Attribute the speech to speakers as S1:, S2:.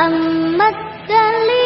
S1: أما الدليل